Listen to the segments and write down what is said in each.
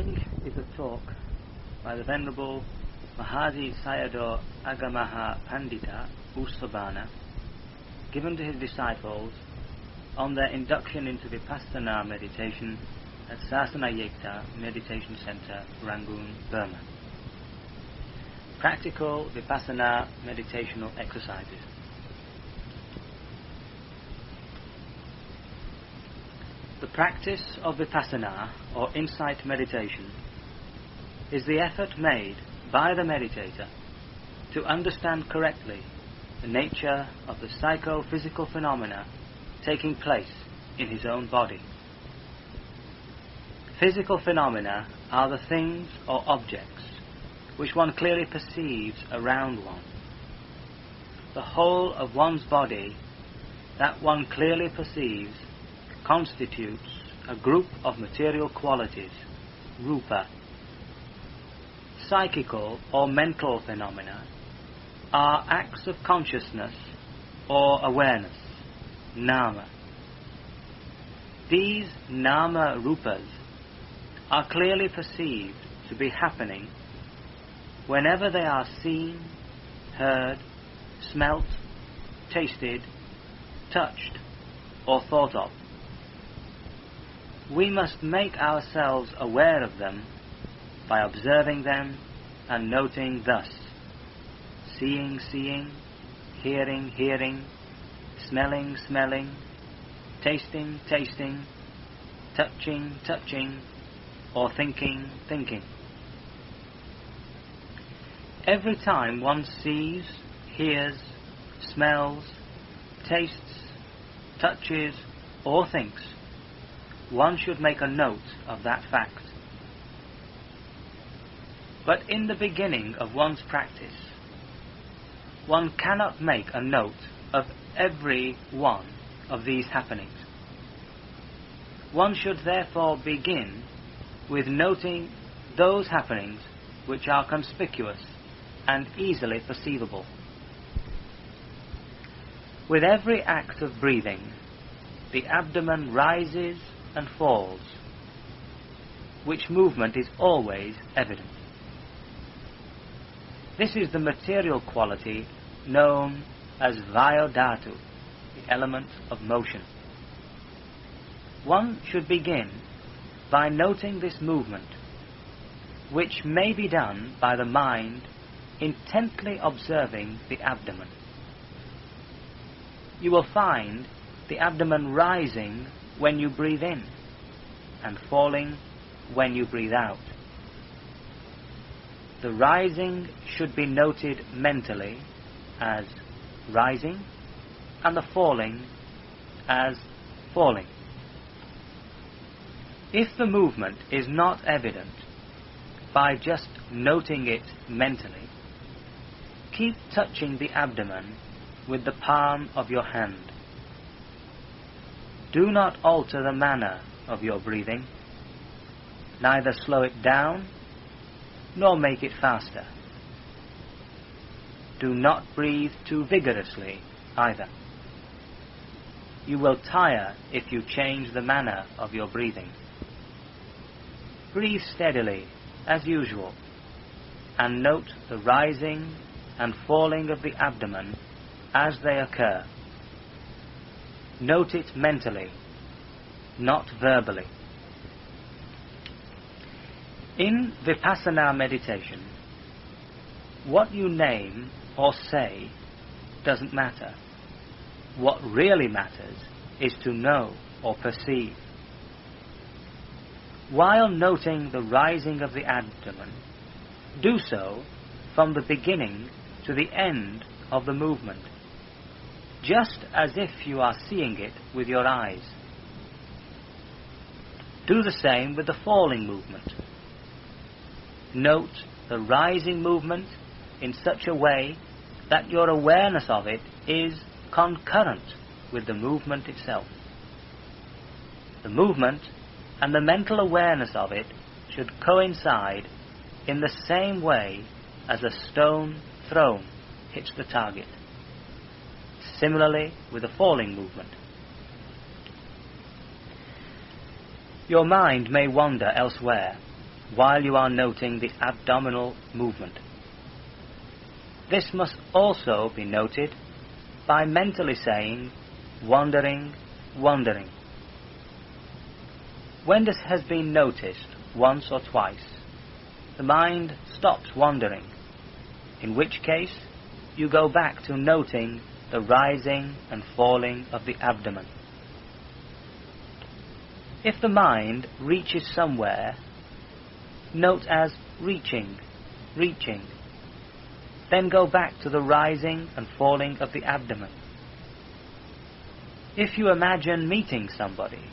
following is a talk by the Venerable Mahasi Sayadaw Aggamahapandita U Sobhana given to his disciples on their induction into Vipassana meditation at Sasana Yeiktha Meditation Center, Rangoon, Burma. Practical Vipassana meditational exercises. The practice of Vipassana or insight meditation is the effort made by the meditator to understand correctly the nature of the psycho-physical phenomena taking place in his own body. Physical phenomena are the things or objects which one clearly perceives around one. The whole of one's body that one clearly perceives constitutes a group of material qualities, rupa. Psychical or mental phenomena are acts of consciousness or awareness, nama. These nama rupas are clearly perceived to be happening whenever they are seen, heard, smelt, tasted, touched, or thought of. We must make ourselves aware of them by observing them and noting thus seeing, seeing, hearing, hearing, smelling, smelling, tasting, tasting, touching, touching, or thinking, thinking. Every time one sees, hears, smells, tastes, touches, or thinks, one should make a note of that fact. But in the beginning of one's practice, one cannot make a note of every one of these happenings. One should therefore begin with noting those happenings which are conspicuous and easily perceivable. With every act of breathing, the abdomen rises and falls, which movement is always evident. This is the material quality known as Vayodhatu, the element of motion. One should begin by noting this movement, which may be done by the mind intently observing the abdomen. You will find the abdomen rising when you breathe in and falling when you breathe out. The rising should be noted mentally as rising and the falling as falling. If the movement is not evident by just noting it mentally, keep touching the abdomen with the palm of your hand. Do not alter the manner of your breathing, neither slow it down nor make it faster. Do not breathe too vigorously either. You will tire if you change the manner of your breathing. Breathe steadily, as usual, and note the rising and falling of the abdomen as they occur. Note it mentally, not verbally. In Vipassana meditation, what you name or say doesn't matter. What really matters is to know or perceive. While noting the rising of the abdomen, do so from the beginning to the end of the movement, just as if you are seeing it with your eyes. Do the same with the falling movement. Note the rising movement in such a way that your awareness of it is concurrent with the movement itself. The movement and the mental awareness of it should coincide in the same way as a stone thrown hits the target. Similarly with the falling movement. Your mind may wander elsewhere while you are noting the abdominal movement. This must also be noted by mentally saying, wandering, wandering. When this has been noticed once or twice, the mind stops wandering, in which case you go back to noting the rising and falling of the abdomen. If the mind reaches somewhere, note as reaching, reaching. Then go back to the rising and falling of the abdomen. If you imagine meeting somebody,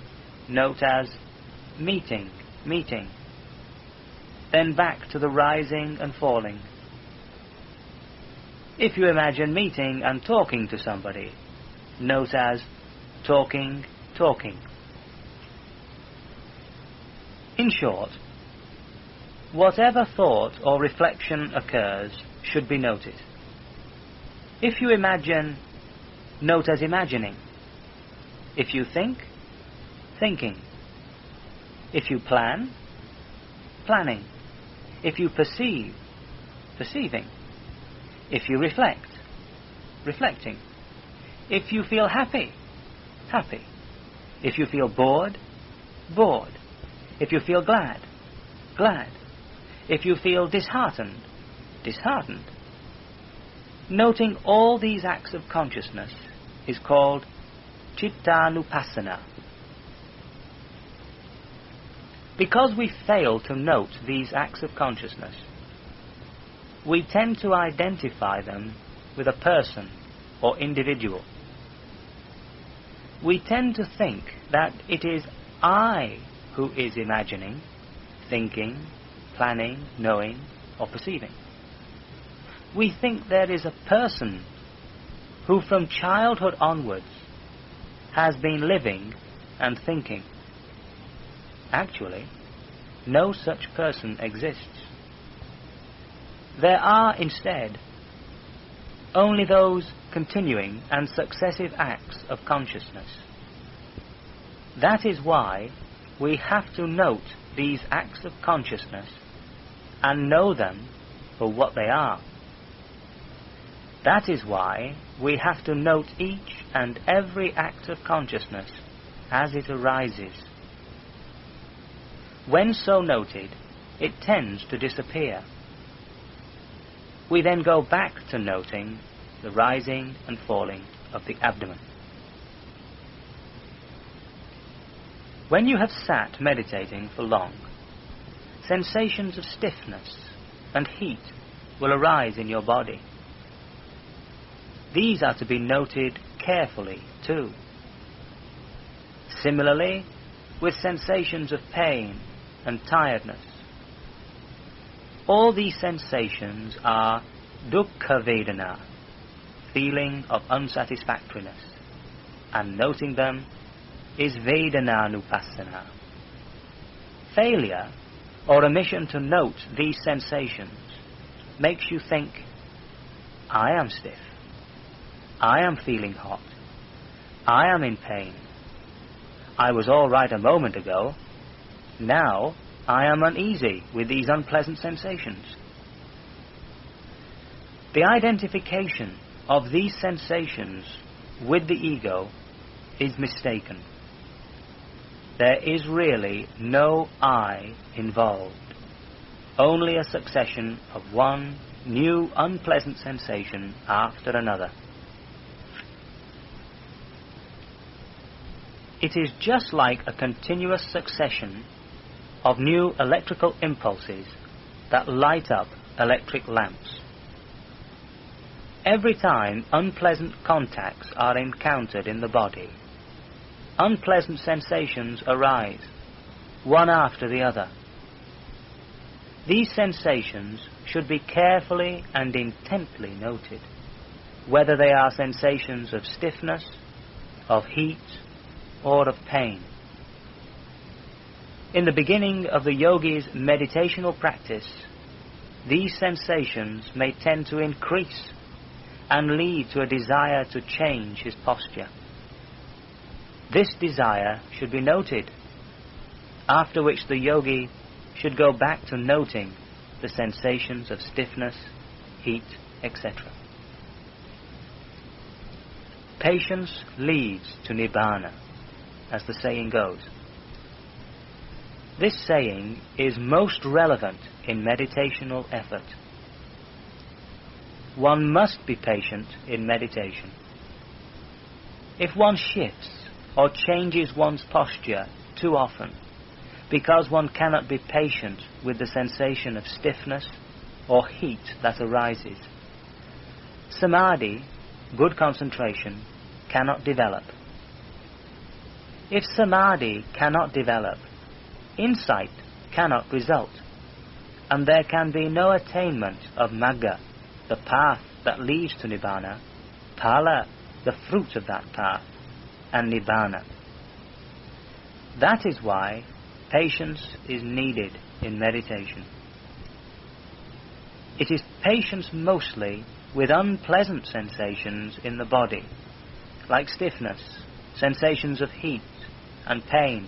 note as meeting, meeting. Then back to the rising and falling. If you imagine meeting and talking to somebody, note as talking, talking. In short, whatever thought or reflection occurs should be noted. If you imagine, note as imagining. If you think, thinking. If you plan, planning. If you perceive, perceiving. If you reflect, reflecting. If you feel happy, happy. If you feel bored, bored. If you feel glad, glad. If you feel disheartened, disheartened. Noting all these acts of consciousness is called chittanupassana. Because we fail to note these acts of consciousness, we tend to identify them with a person or individual. We tend to think that it is I who is imagining, thinking, planning, knowing, or perceiving. We think there is a person who from childhood onwards has been living and thinking. Actually, no such person exists. There are instead only those continuing and successive acts of consciousness. That is why we have to note these acts of consciousness and know them for what they are. That is why we have to note each and every act of consciousness as it arises. When so noted, it tends to disappear. We then go back to noting the rising and falling of the abdomen. When you have sat meditating for long, sensations of stiffness and heat will arise in your body. These are to be noted carefully too. Similarly, with sensations of pain and tiredness. All these sensations are dukkha vedana, feeling of unsatisfactoriness, and noting them is Vedananupassana. Failure or omission to note these sensations makes you think, I am stiff. I am feeling hot. I am in pain. I was all right a moment ago. Now I am uneasy with these unpleasant sensations. The identification of these sensations with the ego is mistaken there is really no I involved, only a succession of one new unpleasant sensation after another. It is just like a continuous succession of new electrical impulses that light up electric lamps. Every time unpleasant contacts are encountered in the body, unpleasant sensations arise, one after the other. These sensations should be carefully and intently noted, whether they are sensations of stiffness, of heat, or of pain. In the beginning of the yogi's meditational practice, these sensations may tend to increase and lead to a desire to change his posture. This desire should be noted, after which the yogi should go back to noting the sensations of stiffness, heat, etc. Patience leads to Nibbana, as the saying goes. This saying is most relevant in meditational effort. One must be patient in meditation. If one shifts or changes one's posture too often because one cannot be patient with the sensation of stiffness or heat that arises, samadhi, good concentration, cannot develop. If samadhi cannot develop, insight cannot result, and there can be no attainment of magga, the path that leads to nibbana, phala, the fruit of that path, and nibbana. That is why patience is needed in meditation. It is patience mostly with unpleasant sensations in the body, like stiffness, sensations of heat and pain,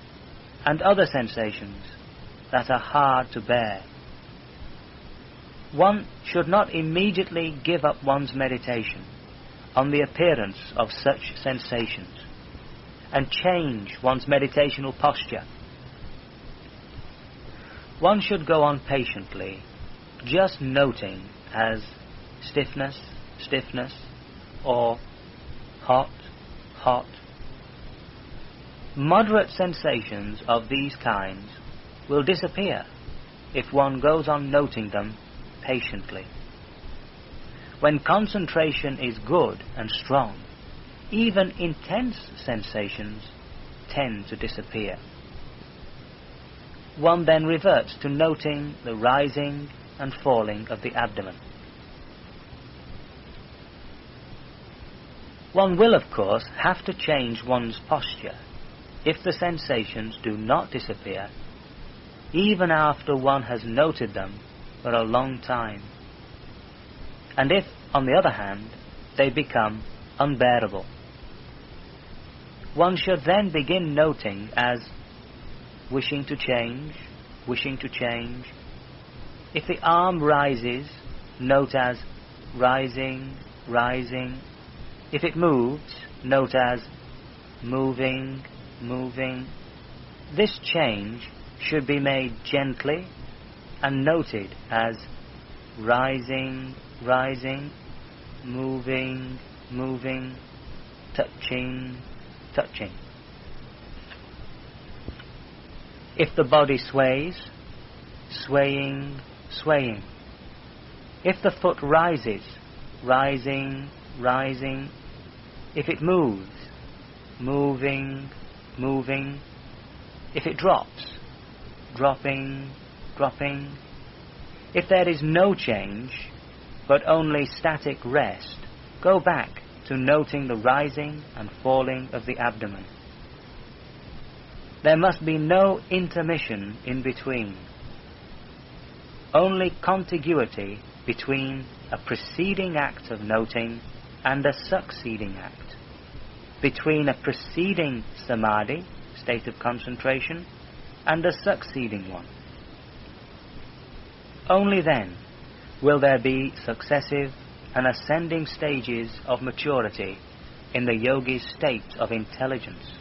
and other sensations that are hard to bear. One should not immediately give up one's meditation on the appearance of such sensations and change one's meditational posture. One should go on patiently, just noting as stiffness, stiffness, or hot, hot. Moderate sensations of these kinds will disappear if one goes on noting them patiently. When concentration is good and strong, even intense sensations tend to disappear. One then reverts to noting the rising and falling of the abdomen. One will, of course, have to change one's posture if the sensations do not disappear, even after one has noted them for a long time. And if, on the other hand, they become unbearable, one should then begin noting as wishing to change, wishing to change. If the arm rises, note as rising, rising. If it moves, note as moving, moving. This change should be made gently and noted as rising, rising, moving, moving, touching, touching. If the body sways, swaying, swaying. If the foot rises, rising, rising. If it moves, moving, moving. If it drops, dropping, dropping. If there is no change, but only static rest, go back to noting the rising and falling of the abdomen. There must be no intermission in between. Only contiguity between a preceding act of noting and a succeeding act. Between a preceding samadhi, state of concentration, and a succeeding one. Only then will there be successive and ascending stages of maturity in the yogi's state of intelligence.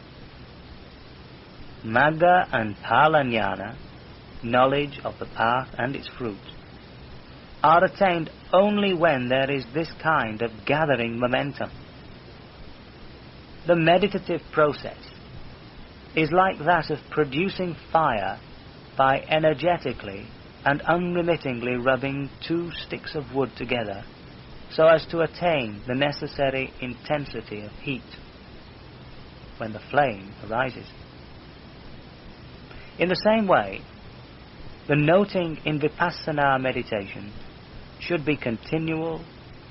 Magga and Phalanyana, knowledge of the path and its fruit, are attained only when there is this kind of gathering momentum. The meditative process is like that of producing fire by energetically and unremittingly rubbing two sticks of wood together so as to attain the necessary intensity of heat when the flame arises. In the same way, the noting in vipassana meditation should be continual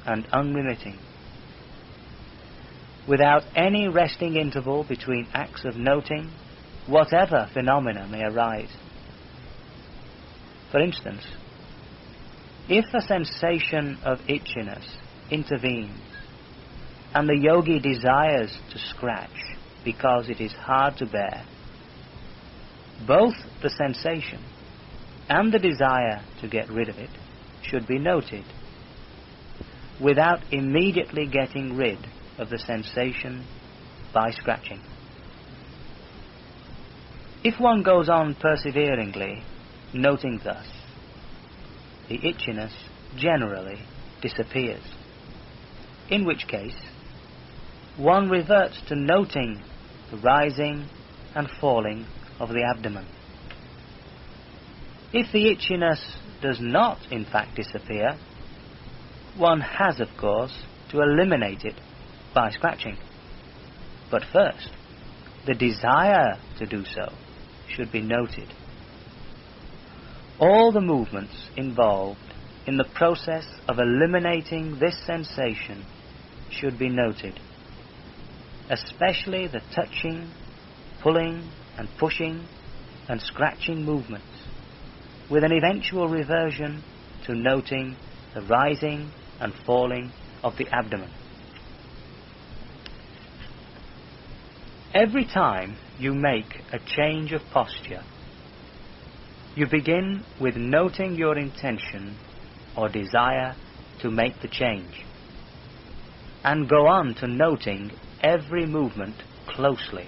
and unremitting, without any resting interval between acts of noting, whatever phenomena may arise. For instance, if a sensation of itchiness intervenes and the yogi desires to scratch because it is hard to bear, both the sensation and the desire to get rid of it should be noted without immediately getting rid of the sensation by scratching. If one goes on perseveringly, noting thus, the itchiness generally disappears. In which case, one reverts to noting the rising and falling of the abdomen. If the itchiness does not in fact disappear, one has of course to eliminate it by scratching. But first, the desire to do so should be noted. All the movements involved in the process of eliminating this sensation should be noted, especially the touching, pulling and pushing and scratching movements, with an eventual reversion to noting the rising and falling of the abdomen. Every time you make a change of posture, you begin with noting your intention or desire to make the change, and go on to noting every movement closely,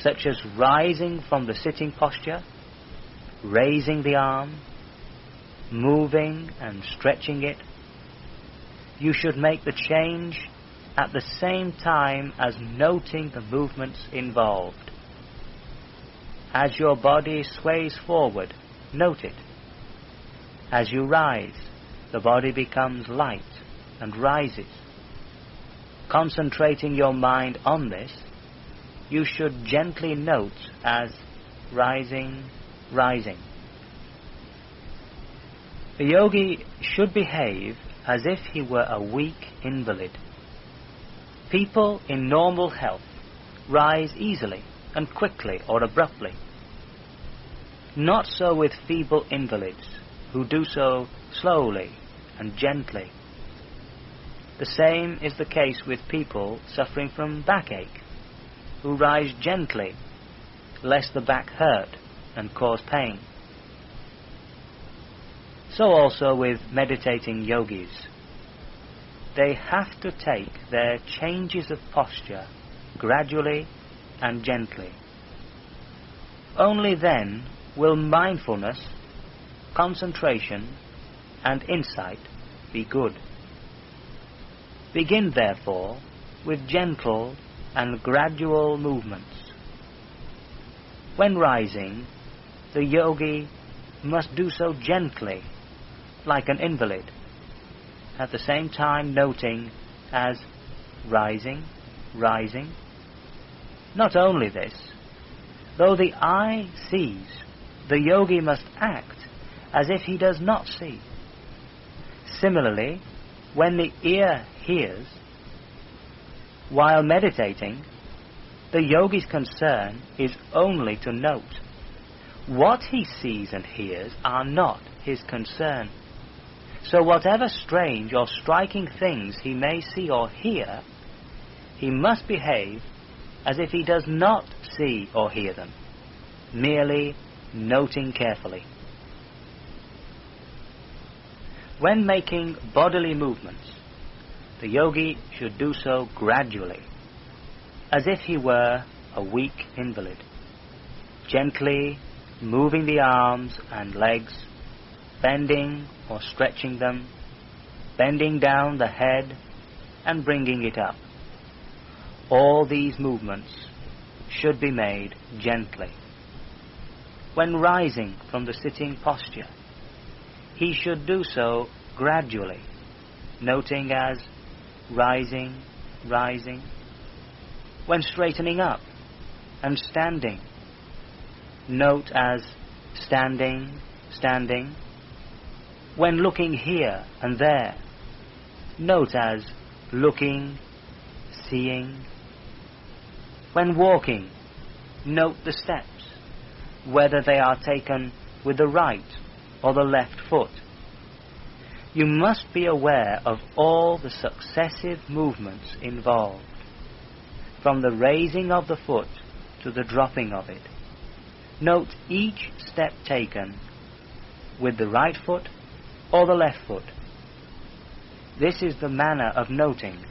such as rising from the sitting posture, raising the arm, moving and stretching it. You should make the change at the same time as noting the movements involved. As your body sways forward, note it. As you rise, the body becomes light and rises. Concentrating your mind on this, you should gently note as rising, rising. The yogi should behave as if he were a weak invalid People in normal health rise easily and quickly or abruptly. Not so with feeble invalids, who do so slowly and gently. The same is the case with people suffering from backache, who rise gently, lest the back hurt and cause pain. So also with meditating yogis they have to take their changes of posture gradually and gently. Only then will mindfulness, concentration, and insight be good. Begin therefore with gentle and gradual movements. When rising, the yogi must do so gently, like an invalid at the same time noting as rising, rising. Not only this, though the eye sees, the yogi must act as if he does not see. Similarly, when the ear hears, while meditating, the yogi's concern is only to note. What he sees and hears are not his concern. So whatever strange or striking things he may see or hear, he must behave as if he does not see or hear them, merely noting carefully. When making bodily movements, the yogi should do so gradually, as if he were a weak invalid, gently moving the arms and legs bending or stretching them, bending down the head and bringing it up. All these movements should be made gently. When rising from the sitting posture, he should do so gradually, noting as rising, rising. When straightening up and standing, note as standing, standing when looking here and there. Note as looking, seeing. When walking, note the steps, whether they are taken with the right or the left foot. You must be aware of all the successive movements involved, from the raising of the foot to the dropping of it. Note each step taken with the right foot or the left foot. This is the manner of noting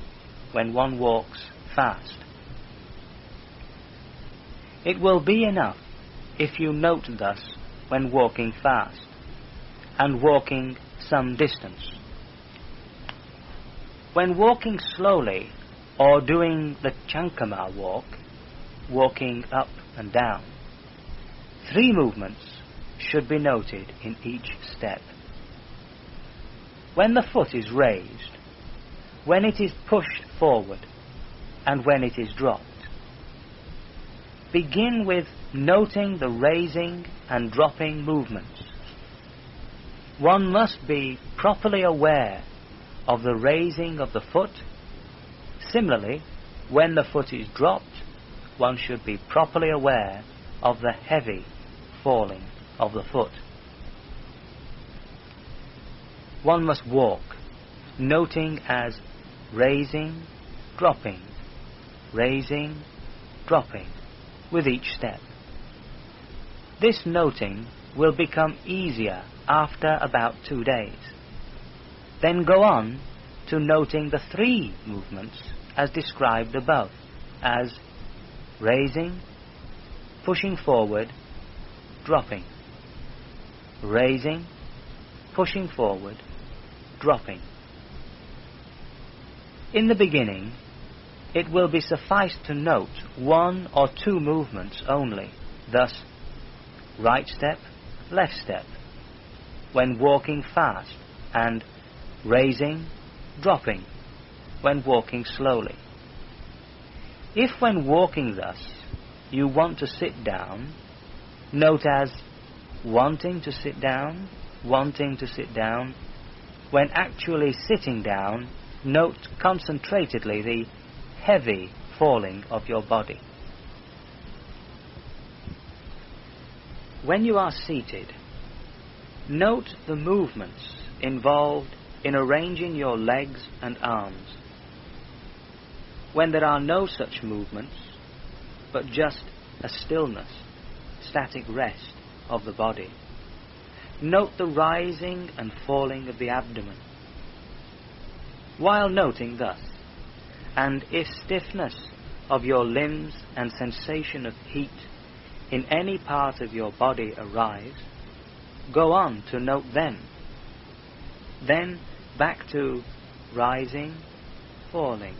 when one walks fast. It will be enough if you note thus when walking fast and walking some distance. When walking slowly or doing the Chankama walk, walking up and down, three movements should be noted in each step. When the foot is raised, when it is pushed forward, and when it is dropped. Begin with noting the raising and dropping movements. One must be properly aware of the raising of the foot. Similarly, when the foot is dropped, one should be properly aware of the heavy falling of the foot. One must walk, noting as raising, dropping, raising, dropping with each step. This noting will become easier after about two days. Then go on to noting the three movements as described above as raising, pushing forward, dropping, raising, pushing forward, dropping. In the beginning, it will be suffice to note one or two movements only, thus right step, left step, when walking fast, and raising, dropping, when walking slowly. If when walking thus you want to sit down, note as wanting to sit down, wanting to sit down. When actually sitting down, note concentratedly the heavy falling of your body. When you are seated, note the movements involved in arranging your legs and arms. When there are no such movements, but just a stillness, static rest of the body, note the rising and falling of the abdomen. While noting thus, and if stiffness of your limbs and sensation of heat in any part of your body arise, go on to note them. Then back to rising, falling.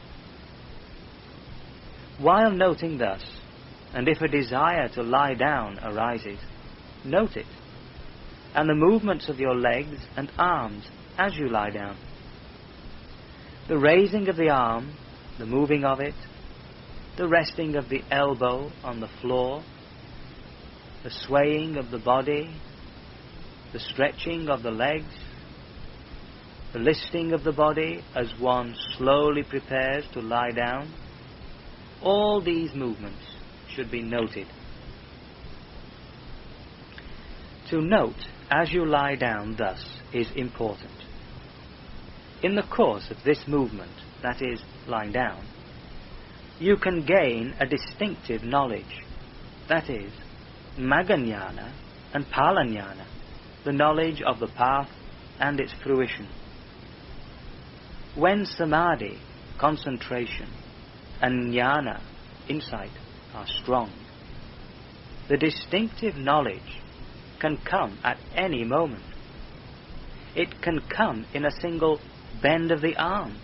While noting thus, and if a desire to lie down arises, note it, and the movements of your legs and arms as you lie down. The raising of the arm the moving of it, the resting of the elbow on the floor, the swaying of the body, the stretching of the legs, the listing of the body as one slowly prepares to lie down, all these movements should be noted. To note as you lie down thus is important. In the course of this movement, that is, lying down, you can gain a distinctive knowledge, that is, Maganyana and Palanyana, the knowledge of the path and its fruition. When Samadhi, concentration, and Jnana, insight, are strong, the distinctive knowledge can come at any moment. It can come in a single bend of the arm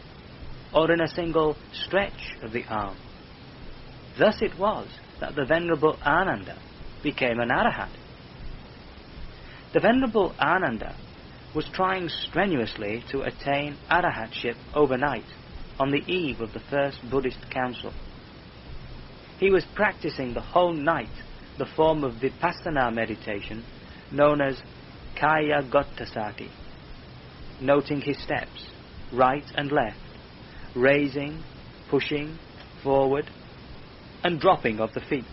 or in a single stretch of the arm. Thus it was that the Venerable Ananda became an Arahat. The Venerable Ananda was trying strenuously to attain Arahatship overnight on the eve of the first Buddhist council. He was practicing the whole night the form of Vipassana meditation known as Kayagatasati, noting his steps, right and left, raising, pushing, forward, and dropping of the feet.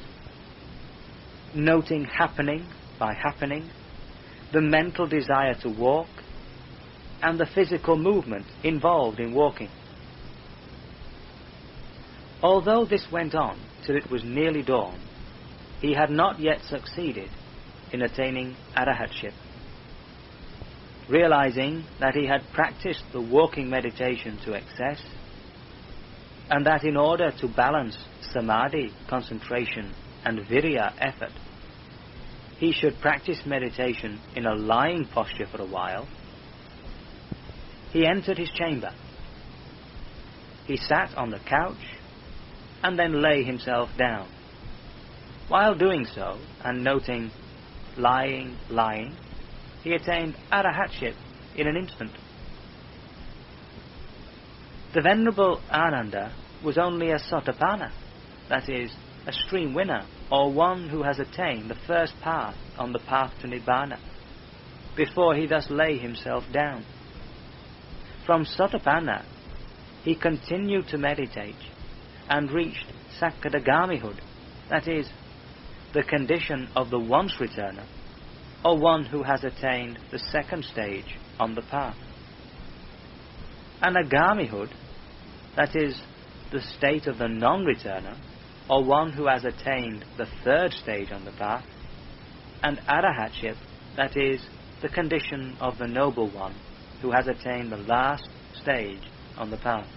Noting happening by happening, the mental desire to walk, and the physical movement involved in walking. Although this went on till it was nearly dawn, he had not yet succeeded in attaining arahatship. realizing that he had practiced the walking meditation to excess, and that in order to balance samadhi, concentration, and virya, effort, he should practice meditation in a lying posture for a while, he entered his chamber. He sat on the couch and then lay himself down. While doing so, and noting lying, lying, he attained arahatship in an instant. The Venerable Ananda was only a sotapanna, that is, a stream winner, or one who has attained the first path on the path to Nibbana, before he thus lay himself down. From Sotapanna, he continued to meditate and reached Sakadagamihood, that is, the condition of the once returner, or one who has attained the second stage on the path. Anagamihood, that is, the state of the non-returner, or one who has attained the third stage on the path, and arahatship, that is, the condition of the noble one who has attained the last stage on the path.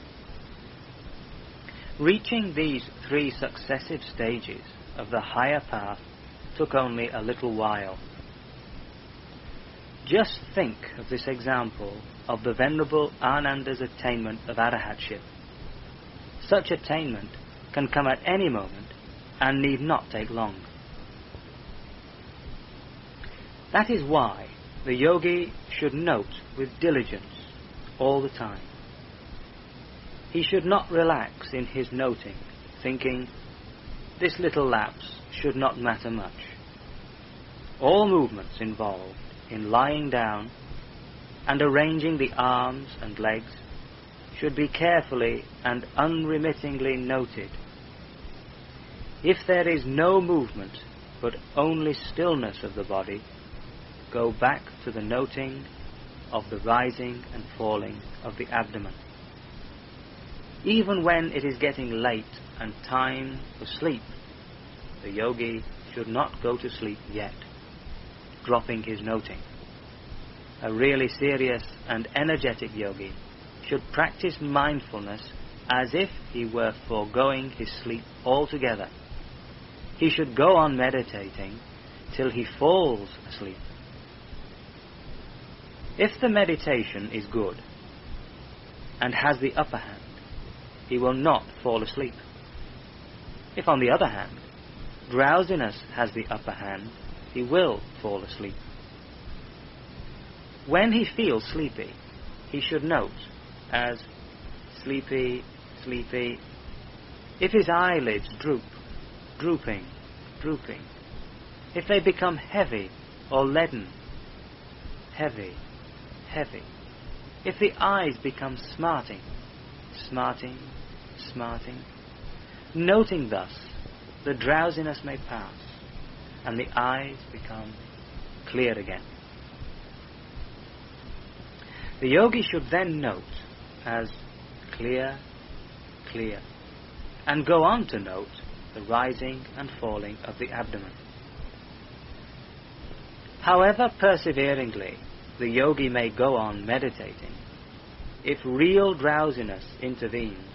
Reaching these three successive stages of the higher path took only a little while. Just think of this example of the Venerable Ananda's attainment of arahatship. Such attainment can come at any moment and need not take long. That is why the yogi should note with diligence all the time. He should not relax in his noting, thinking, this little lapse should not matter much. All movements involved in lying down and arranging the arms and legs should be carefully and unremittingly noted. If there is no movement but only stillness of the body, go back to the noting of the rising and falling of the abdomen. Even when it is getting late and time for sleep, the yogi should not go to sleep yet, dropping his noting. A really serious and energetic yogi should practice mindfulness as if he were foregoing his sleep altogether. He should go on meditating till he falls asleep. If the meditation is good and has the upper hand, he will not fall asleep. If, on the other hand, drowsiness has the upper hand, he will fall asleep. When he feels sleepy, he should note as sleepy, sleepy. If his eyelids droop, drooping, drooping. If they become heavy or leaden, heavy, heavy. If the eyes become smarting, smarting, smarting. Noting thus, the drowsiness may pass, and the eyes become clear again. The yogi should then note as clear, clear, and go on to note the rising and falling of the abdomen. However perseveringly the yogi may go on meditating, if real drowsiness intervenes,